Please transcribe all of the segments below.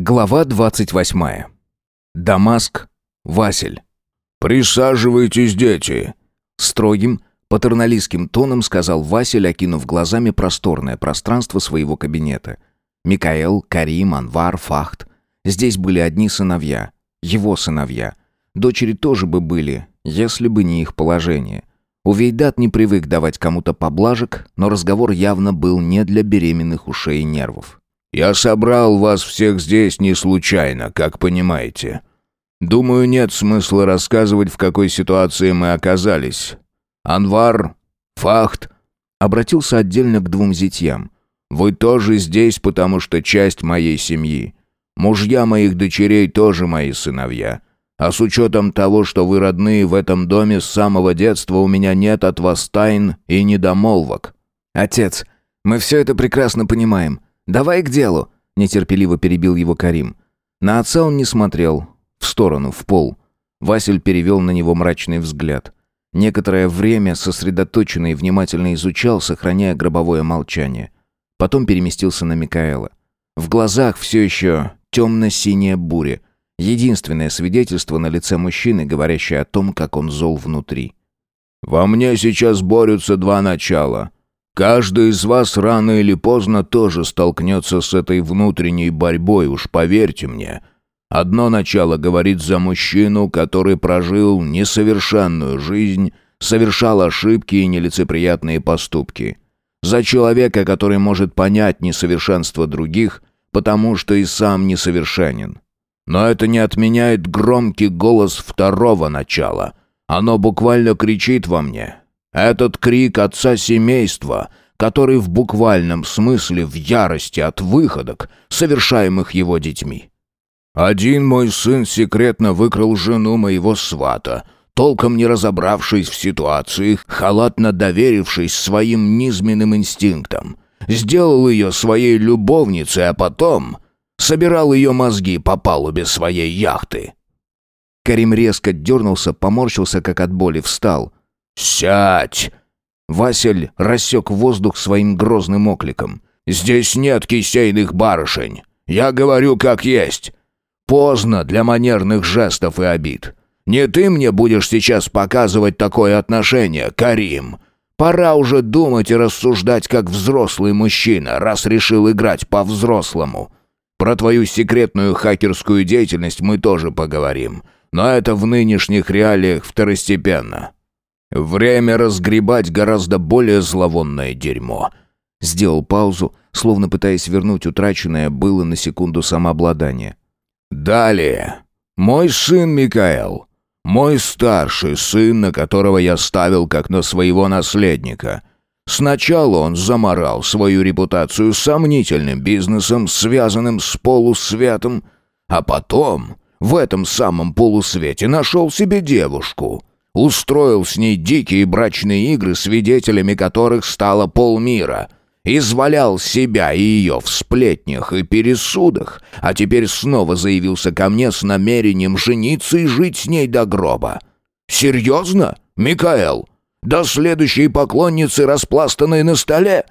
Глава 28. Дамаск. Василь. «Присаживайтесь, дети!» Строгим, патерналистским тоном сказал Василь, окинув глазами просторное пространство своего кабинета. Микаэл, Карим, Анвар, Фахт. Здесь были одни сыновья. Его сыновья. Дочери тоже бы были, если бы не их положение. Увейдат не привык давать кому-то поблажек, но разговор явно был не для беременных ушей и нервов. «Я собрал вас всех здесь не случайно, как понимаете. Думаю, нет смысла рассказывать, в какой ситуации мы оказались. Анвар, Фахт...» Обратился отдельно к двум зятьям. «Вы тоже здесь, потому что часть моей семьи. Мужья моих дочерей тоже мои сыновья. А с учетом того, что вы родные в этом доме с самого детства, у меня нет от вас тайн и недомолвок». «Отец, мы все это прекрасно понимаем. Давай к делу», — нетерпеливо перебил его Карим. На отца он не смотрел. В сторону, в пол. Василь перевел на него мрачный взгляд. Некоторое время сосредоточенно и внимательно изучал, сохраняя гробовое молчание. Потом переместился на Микаэла. В глазах все еще темно-синяя буря. Единственное свидетельство на лице мужчины, говорящее о том, как он зол внутри. «Во мне сейчас борются два начала. Каждый из вас рано или поздно тоже столкнется с этой внутренней борьбой, уж поверьте мне. Одно начало говорит за мужчину, который прожил несовершенную жизнь, совершал ошибки и нелицеприятные поступки. За человека, который может понять несовершенство других, потому что и сам несовершенен. Но это не отменяет громкий голос второго начала. Оно буквально кричит во мне. Этот крик отца семейства, который в буквальном смысле в ярости от выходок, совершаемых его детьми. Один мой сын секретно выкрал жену моего свата, толком не разобравшись в ситуации, халатно доверившись своим низменным инстинктам. Сделал ее своей любовницей, а потом собирал ее мозги по палубе своей яхты. Карим резко дернулся, поморщился, как от боли, встал. «Сядь!» Василь рассек воздух своим грозным окликом. «Здесь нет кисейных барышень. Я говорю как есть. Поздно для манерных жестов и обид. Не ты мне будешь сейчас показывать такое отношение, Карим. Пора уже думать и рассуждать как взрослый мужчина, раз решил играть по-взрослому. Про твою секретную хакерскую деятельность мы тоже поговорим, но это в нынешних реалиях второстепенно. Время разгребать гораздо более зловонное дерьмо». Сделал паузу, словно пытаясь вернуть утраченное было на секунду самообладание. Далее. Мой сын Микаэл. Мой старший сын, на которого я ставил как на своего наследника. Сначала он заморал свою репутацию сомнительным бизнесом, связанным с полусветом, а потом в этом самом полусвете нашел себе девушку. Устроил с ней дикие брачные игры, свидетелями которых стало полмира — извалял себя и ее в сплетнях и пересудах, а теперь снова заявился ко мне с намерением жениться и жить с ней до гроба. Серьезно, Микаэл? До следующей поклонницы, распластанной на столе?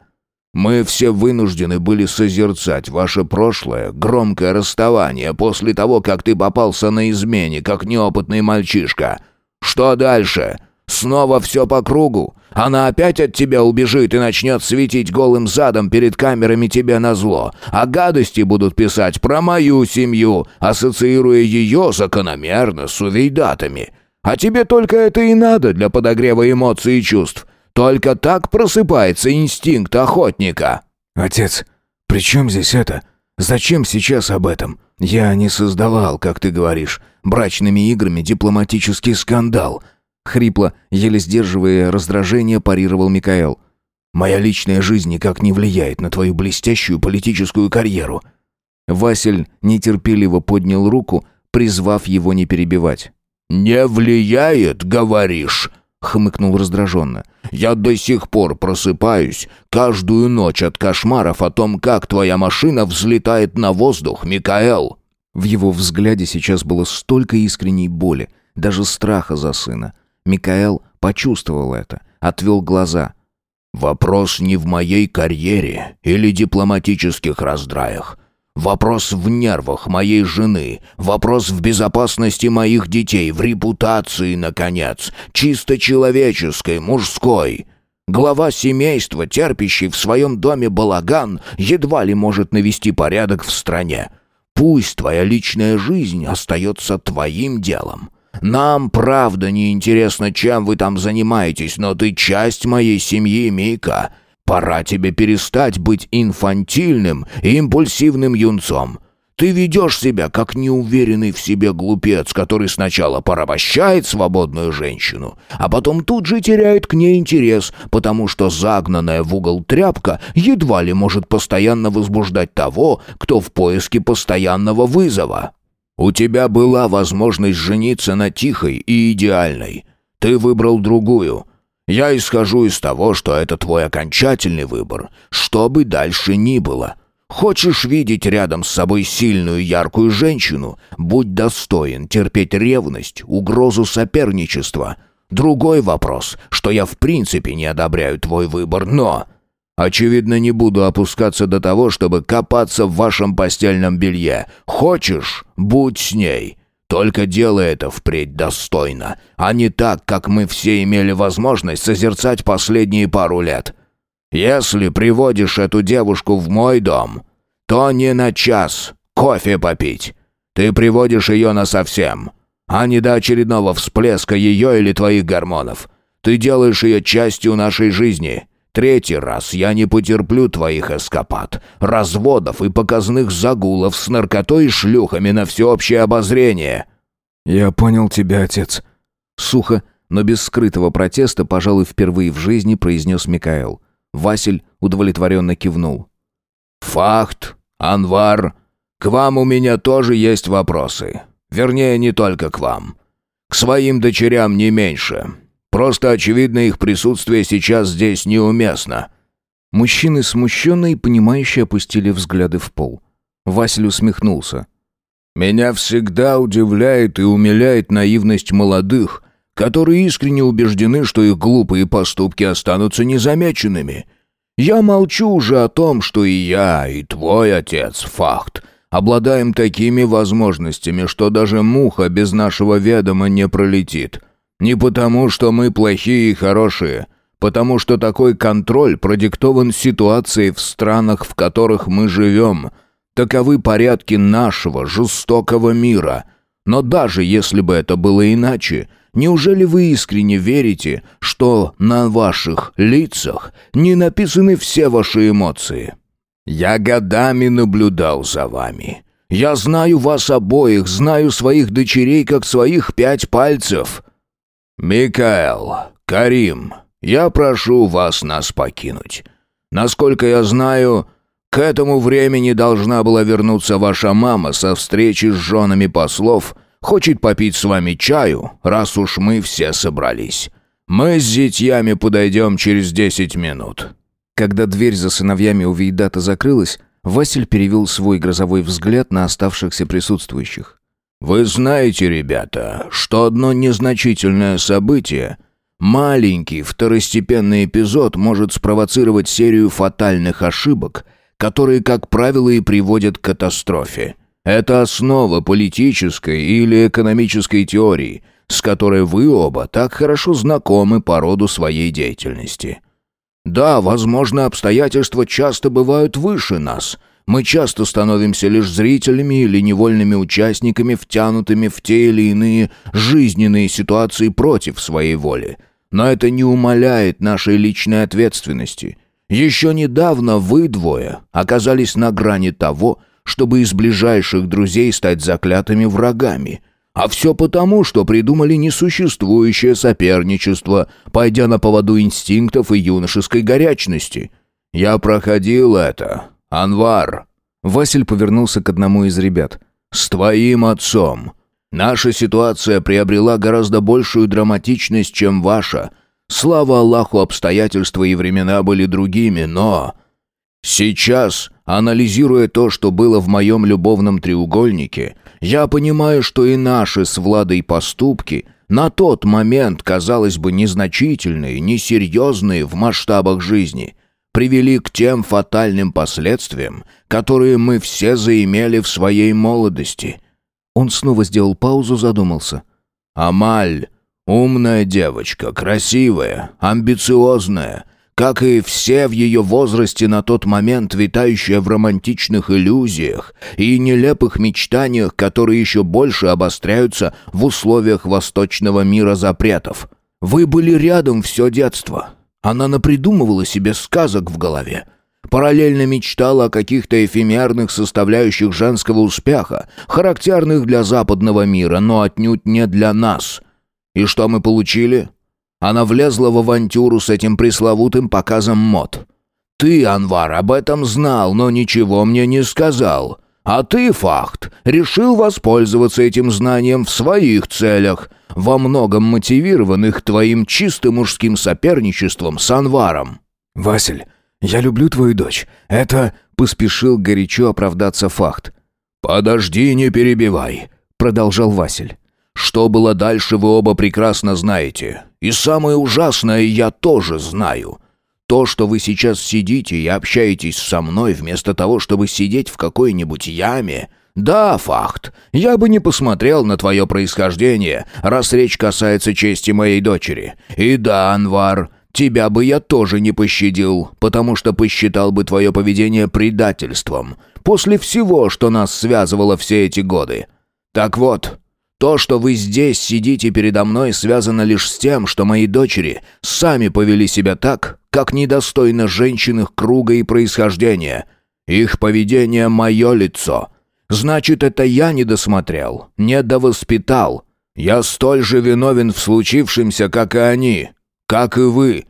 Мы все вынуждены были созерцать ваше прошлое, громкое расставание после того, как ты попался на измене, как неопытный мальчишка. Что дальше? Снова все по кругу. Она опять от тебя убежит и начнет светить голым задом перед камерами тебе на зло. А гадости будут писать про мою семью, ассоциируя ее закономерно с увейдатами. А тебе только это и надо для подогрева эмоций и чувств. Только так просыпается инстинкт охотника. Отец, при чем здесь это? Зачем сейчас об этом? Я не создавал, как ты говоришь, брачными играми дипломатический скандал. Хрипло, еле сдерживая раздражение, парировал Микаэл. «Моя личная жизнь никак не влияет на твою блестящую политическую карьеру». Василь нетерпеливо поднял руку, призвав его не перебивать. «Не влияет, говоришь?» — хмыкнул раздраженно. «Я до сих пор просыпаюсь каждую ночь от кошмаров о том, как твоя машина взлетает на воздух, Микаэл!» В его взгляде сейчас было столько искренней боли, даже страха за сына. Микаэл почувствовал это, отвел глаза. «Вопрос не в моей карьере или дипломатических раздраях. Вопрос в нервах моей жены, вопрос в безопасности моих детей, в репутации, наконец, чисто человеческой, мужской. Глава семейства, терпящий в своем доме балаган, едва ли может навести порядок в стране. Пусть твоя личная жизнь остается твоим делом. Нам, правда, не интересно, чем вы там занимаетесь, но ты часть моей семьи, Мика. Пора тебе перестать быть инфантильным и импульсивным юнцом. Ты ведешь себя как неуверенный в себе глупец, который сначала порабощает свободную женщину, а потом тут же теряет к ней интерес, потому что загнанная в угол тряпка едва ли может постоянно возбуждать того, кто в поиске постоянного вызова. У тебя была возможность жениться на тихой и идеальной. Ты выбрал другую. Я исхожу из того, что это твой окончательный выбор, что бы дальше ни было — Хочешь видеть рядом с собой сильную яркую женщину? Будь достоин терпеть ревность, угрозу соперничества. Другой вопрос, что я в принципе не одобряю твой выбор, но... Очевидно, не буду опускаться до того, чтобы копаться в вашем постельном белье. Хочешь? Будь с ней. Только делай это впредь достойно, а не так, как мы все имели возможность созерцать последние пару лет. Если приводишь эту девушку в мой дом, то не на час кофе попить. Ты приводишь ее на совсем, а не до очередного всплеска ее или твоих гормонов. Ты делаешь ее частью нашей жизни. Третий раз я не потерплю твоих эскапад, разводов и показных загулов с наркотой и шлюхами на всеобщее обозрение». «Я понял тебя, отец». Сухо, но без скрытого протеста, пожалуй, впервые в жизни произнес Микаэл. Василь удовлетворенно кивнул. «Факт, Анвар, к вам у меня тоже есть вопросы. Вернее, не только к вам. К своим дочерям не меньше. Просто, очевидно, их присутствие сейчас здесь неуместно». Мужчины смущенно и понимающе опустили взгляды в пол. Василь усмехнулся. «Меня всегда удивляет и умиляет наивность молодых, которые искренне убеждены, что их глупые поступки останутся незамеченными. Я молчу уже о том, что и я, и твой отец, факт, обладаем такими возможностями, что даже муха без нашего ведома не пролетит. Не потому, что мы плохие и хорошие, потому что такой контроль продиктован ситуацией в странах, в которых мы живем. Таковы порядки нашего жестокого мира. Но даже если бы это было иначе, Неужели вы искренне верите, что на ваших лицах не написаны все ваши эмоции? Я годами наблюдал за вами. Я знаю вас обоих, знаю своих дочерей как своих пять пальцев. Микаэл, Карим, я прошу вас нас покинуть. Насколько я знаю, к этому времени должна была вернуться ваша мама со встречи с женами послов – Хочет попить с вами чаю, раз уж мы все собрались. Мы с зятьями подойдем через десять минут». Когда дверь за сыновьями у Вейдата закрылась, Василь перевел свой грозовой взгляд на оставшихся присутствующих. «Вы знаете, ребята, что одно незначительное событие, маленький второстепенный эпизод может спровоцировать серию фатальных ошибок, которые, как правило, и приводят к катастрофе. Это основа политической или экономической теории, с которой вы оба так хорошо знакомы по роду своей деятельности. Да, возможно, обстоятельства часто бывают выше нас. Мы часто становимся лишь зрителями или невольными участниками, втянутыми в те или иные жизненные ситуации против своей воли. Но это не умаляет нашей личной ответственности. Еще недавно вы двое оказались на грани того, чтобы из ближайших друзей стать заклятыми врагами. А все потому, что придумали несуществующее соперничество, пойдя на поводу инстинктов и юношеской горячности. Я проходил это. Анвар. Василь повернулся к одному из ребят. С твоим отцом. Наша ситуация приобрела гораздо большую драматичность, чем ваша. Слава Аллаху, обстоятельства и времена были другими, но... Сейчас Анализируя то, что было в моем любовном треугольнике, я понимаю, что и наши с Владой поступки на тот момент, казалось бы, незначительные, несерьезные в масштабах жизни, привели к тем фатальным последствиям, которые мы все заимели в своей молодости». Он снова сделал паузу, задумался. «Амаль, умная девочка, красивая, амбициозная, как и все в ее возрасте на тот момент витающая в романтичных иллюзиях и нелепых мечтаниях, которые еще больше обостряются в условиях восточного мира запретов. Вы были рядом все детство, она напридумывала себе сказок в голове. Параллельно мечтала о каких-то эфемерных составляющих женского успеха, характерных для западного мира, но отнюдь не для нас. И что мы получили? Она влезла в авантюру с этим пресловутым показом мод. Ты, Анвар, об этом знал, но ничего мне не сказал. А ты, Фахт, решил воспользоваться этим знанием в своих целях, во многом мотивированных твоим чисто мужским соперничеством с Анваром. «Василь, я люблю твою дочь. Это...» — поспешил горячо оправдаться Фахт. «Подожди, не перебивай», — продолжал Василь. «Что было дальше, вы оба прекрасно знаете. И самое ужасное я тоже знаю. То, что вы сейчас сидите и общаетесь со мной, вместо того, чтобы сидеть в какой-нибудь яме... Да, факт. Я бы не посмотрел на твое происхождение, раз речь касается чести моей дочери. И да, Анвар, тебя бы я тоже не пощадил, потому что посчитал бы твое поведение предательством. После всего, что нас связывало все эти годы. Так вот, то, что вы здесь сидите передо мной, связано лишь с тем, что мои дочери сами повели себя так, как недостойно женщин их круга и происхождения. Их поведение — мое лицо. Значит, это я не досмотрел, не довоспитал. Я столь же виновен в случившемся, как и они, как и вы.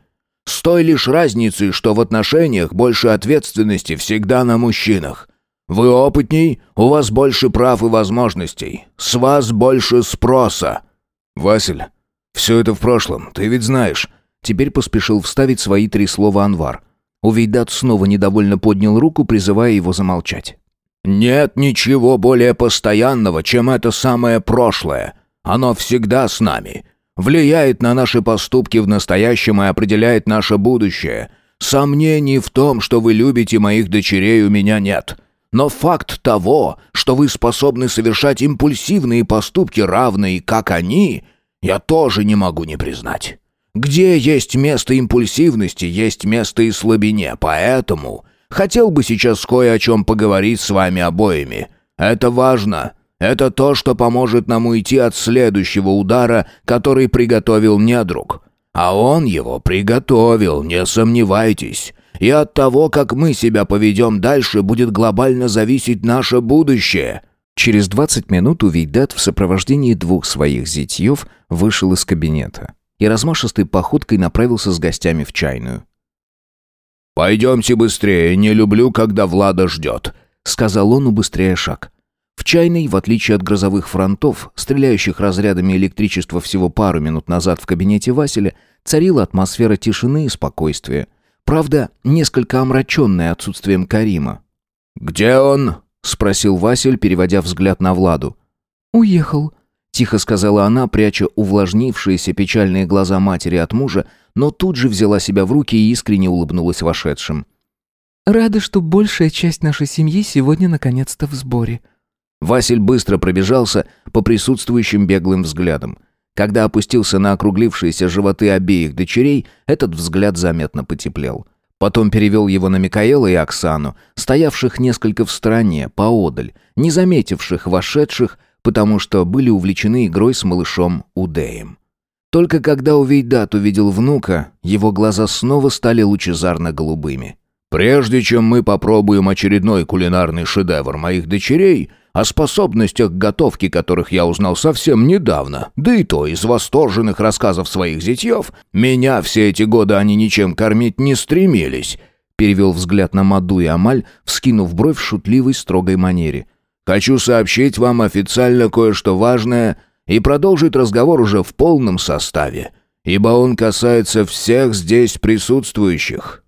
С той лишь разницей, что в отношениях больше ответственности всегда на мужчинах. Вы опытней, у вас больше прав и возможностей. С вас больше спроса. Василь, все это в прошлом, ты ведь знаешь. Теперь поспешил вставить свои три слова Анвар. Увейдат снова недовольно поднял руку, призывая его замолчать. «Нет ничего более постоянного, чем это самое прошлое. Оно всегда с нами. Влияет на наши поступки в настоящем и определяет наше будущее. Сомнений в том, что вы любите моих дочерей, у меня нет. Но факт того, что вы способны совершать импульсивные поступки, равные как они, я тоже не могу не признать. Где есть место импульсивности, есть место и слабине, поэтому хотел бы сейчас кое о чем поговорить с вами обоими. Это важно. Это то, что поможет нам уйти от следующего удара, который приготовил недруг. А он его приготовил, не сомневайтесь. И от того, как мы себя поведем дальше, будет глобально зависеть наше будущее». Через 20 минут Увейдат в сопровождении двух своих зятьев вышел из кабинета и размашистой походкой направился с гостями в чайную. «Пойдемте быстрее, не люблю, когда Влада ждет», — сказал он, убыстряя шаг. В чайной, в отличие от грозовых фронтов, стреляющих разрядами электричества всего пару минут назад в кабинете Василя, царила атмосфера тишины и спокойствия. Правда, несколько омраченная отсутствием Карима. «Где он?» — спросил Василь, переводя взгляд на Владу. «Уехал», — тихо сказала она, пряча увлажнившиеся печальные глаза матери от мужа, но тут же взяла себя в руки и искренне улыбнулась вошедшим. «Рада, что большая часть нашей семьи сегодня наконец-то в сборе». Василь быстро пробежался по присутствующим беглым взглядам. Когда опустился на округлившиеся животы обеих дочерей, этот взгляд заметно потеплел. Потом перевел его на Микаэла и Оксану, стоявших несколько в стороне, поодаль, не заметивших вошедших, потому что были увлечены игрой с малышом Удеем. Только когда Увейдат увидел внука, его глаза снова стали лучезарно-голубыми. «Прежде чем мы попробуем очередной кулинарный шедевр моих дочерей, о способностях готовки которых я узнал совсем недавно, да и то из восторженных рассказов своих зятьев, меня все эти годы они ничем кормить не стремились», перевел взгляд на Маду и Амаль, вскинув бровь в шутливой строгой манере. «Хочу сообщить вам официально кое-что важное и продолжить разговор уже в полном составе, ибо он касается всех здесь присутствующих».